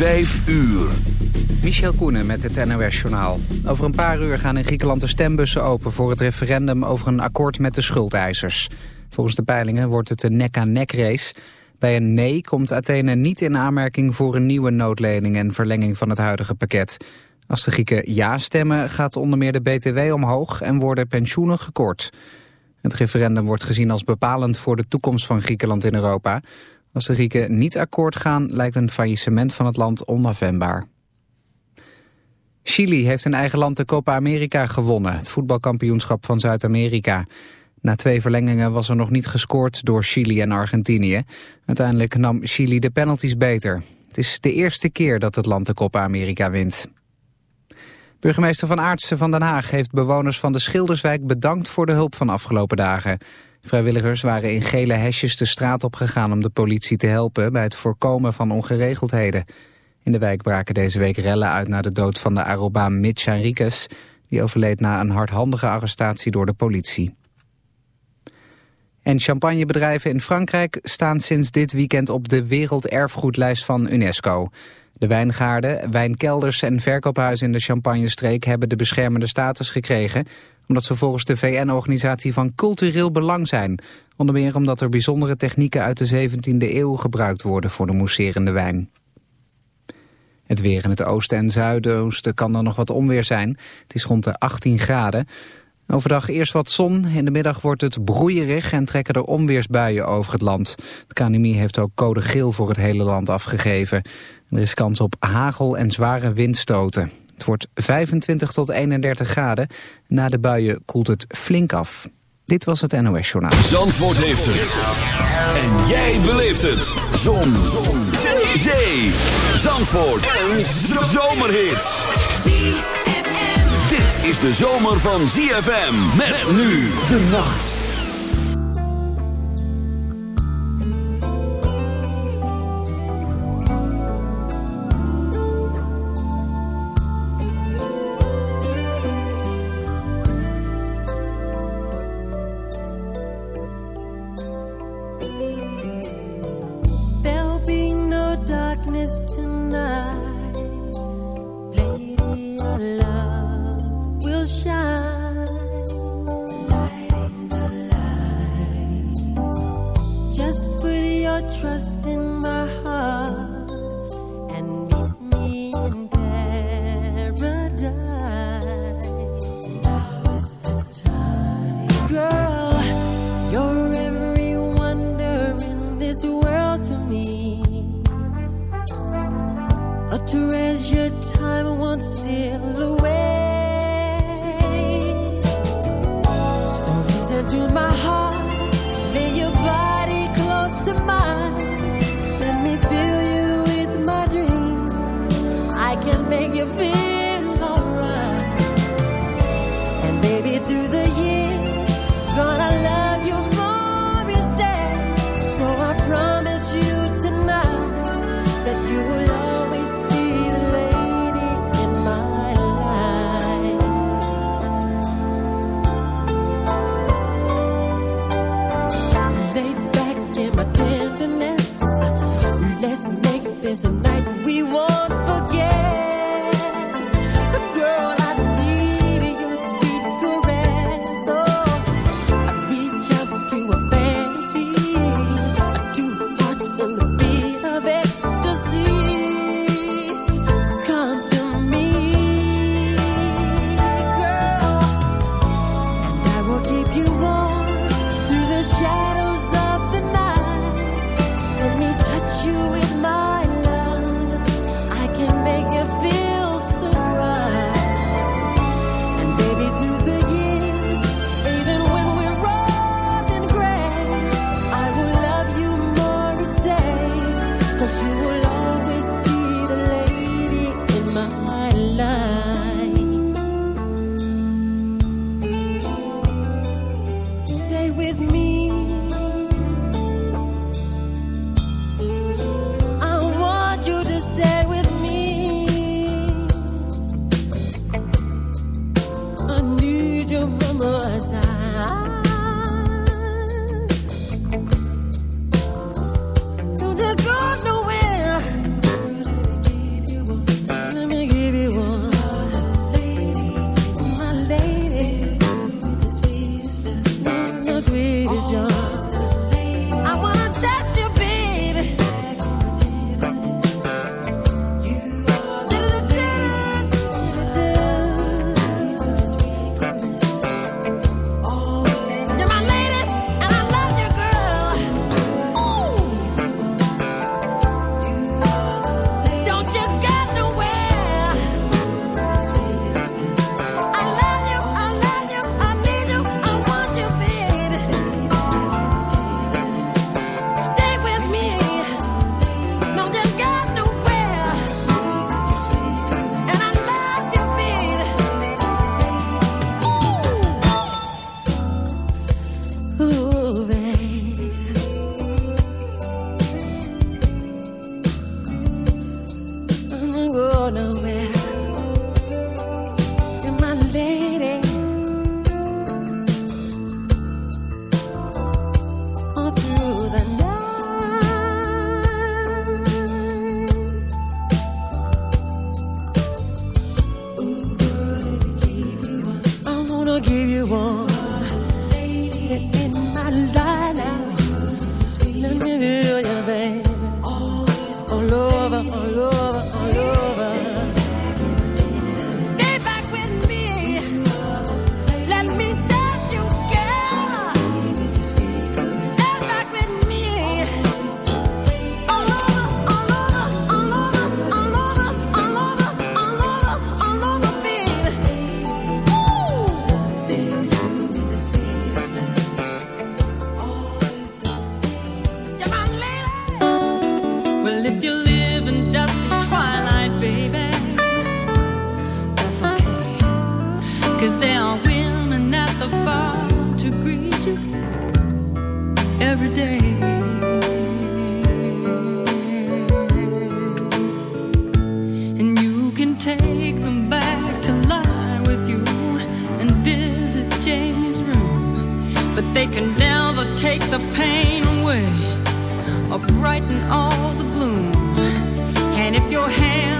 Vijf uur. Michel Koenen met het NOS-journaal. Over een paar uur gaan in Griekenland de stembussen open... voor het referendum over een akkoord met de schuldeisers. Volgens de peilingen wordt het een nek-aan-nek-race. Bij een nee komt Athene niet in aanmerking voor een nieuwe noodlening... en verlenging van het huidige pakket. Als de Grieken ja stemmen gaat onder meer de BTW omhoog... en worden pensioenen gekort. Het referendum wordt gezien als bepalend voor de toekomst van Griekenland in Europa... Als de Grieken niet akkoord gaan, lijkt een faillissement van het land onafwendbaar. Chili heeft in eigen land de Copa America gewonnen, het voetbalkampioenschap van Zuid-Amerika. Na twee verlengingen was er nog niet gescoord door Chili en Argentinië. Uiteindelijk nam Chili de penalties beter. Het is de eerste keer dat het land de Copa America wint. Burgemeester Van Aartsen van Den Haag heeft bewoners van de Schilderswijk bedankt voor de hulp van afgelopen dagen. Vrijwilligers waren in gele hesjes de straat op gegaan om de politie te helpen bij het voorkomen van ongeregeldheden. In de wijk braken deze week rellen uit na de dood van de Arobaan Mitch Henriquez. Die overleed na een hardhandige arrestatie door de politie. En champagnebedrijven in Frankrijk staan sinds dit weekend op de werelderfgoedlijst van UNESCO. De wijngaarden, wijnkelders en verkoophuizen in de Champagnestreek hebben de beschermende status gekregen omdat ze volgens de VN-organisatie van cultureel belang zijn. Onder meer omdat er bijzondere technieken uit de 17e eeuw gebruikt worden voor de mousserende wijn. Het weer in het oosten en zuidoosten kan dan nog wat onweer zijn. Het is rond de 18 graden. Overdag eerst wat zon, in de middag wordt het broeierig en trekken er onweersbuien over het land. Het KNMI heeft ook code geel voor het hele land afgegeven. Er is kans op hagel en zware windstoten. Het wordt 25 tot 31 graden. Na de buien koelt het flink af. Dit was het NOS Journaal. Zandvoort heeft het. En jij beleeft het. Zon. Zon. Zee. Zandvoort. Een zomerhit. Dit is de zomer van ZFM. Met nu de nacht.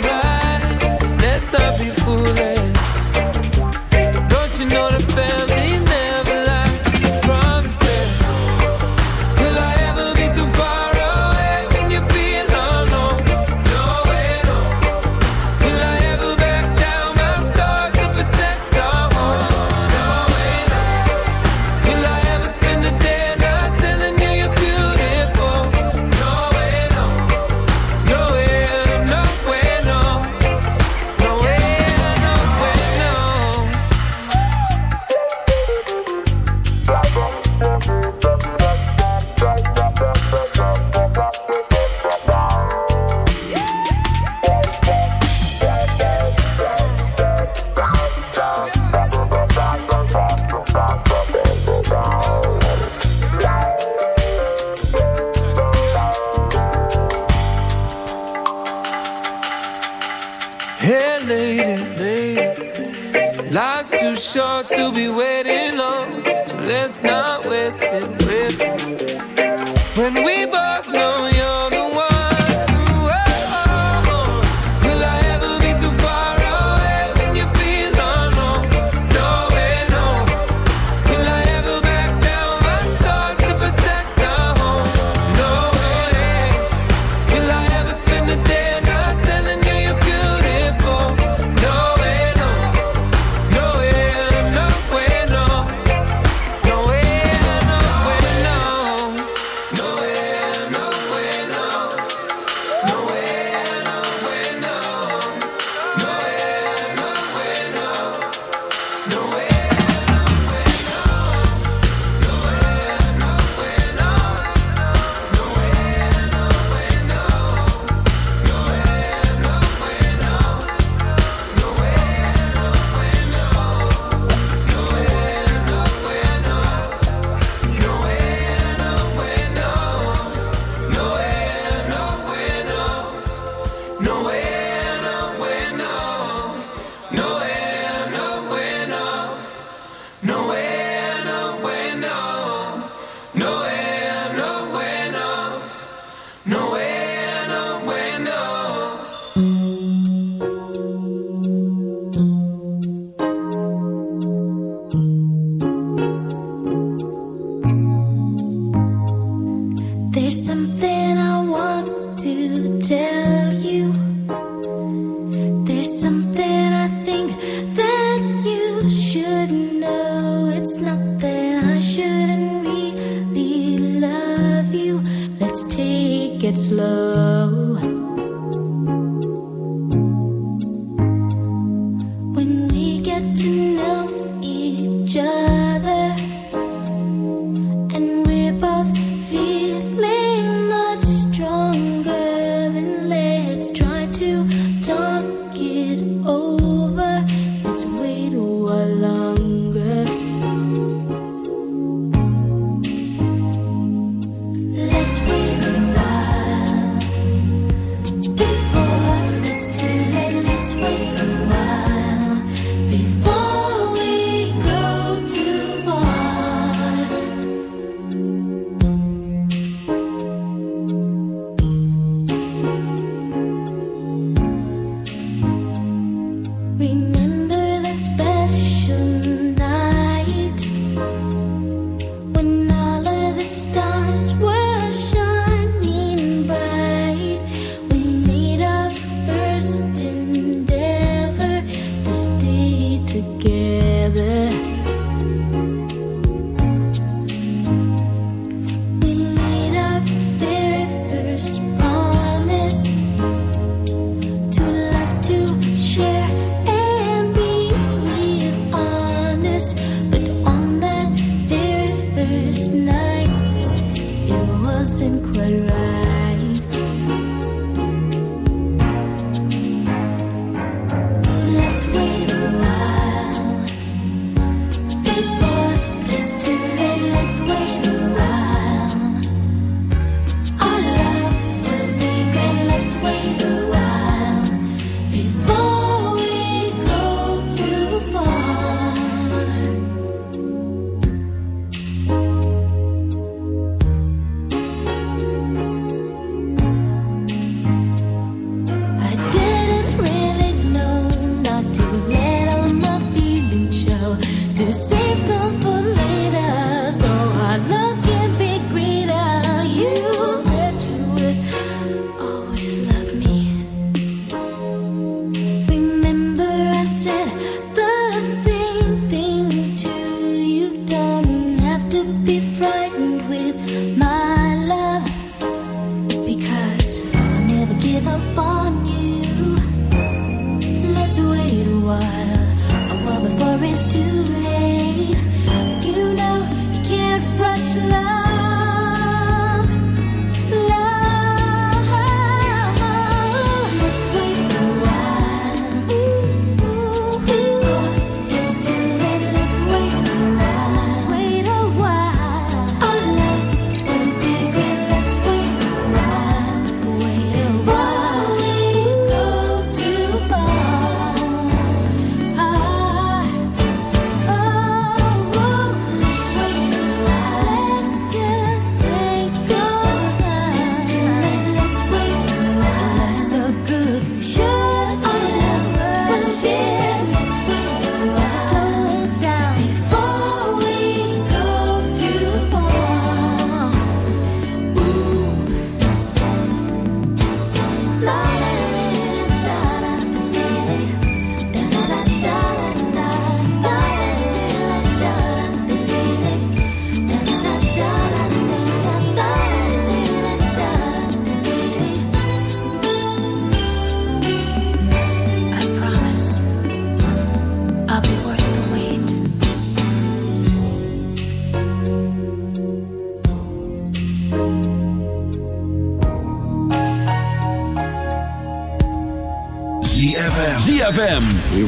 right. Let's not be foolish. sure to be waiting on. So let's not waste it, waste it.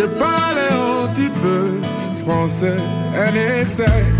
je parle un petit peu français. En ik zei,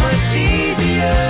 much easier.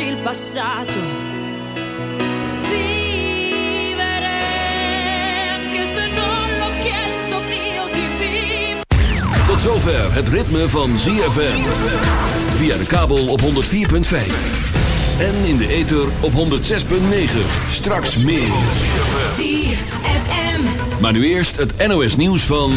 il passato. Vivere anche se non l'ho chiesto io di. Tot zover het ritme van ZFM. Via de kabel op 104.5. En in de ether op 106.9. Straks meer. ZFM. Maar nu eerst het NOS nieuws van...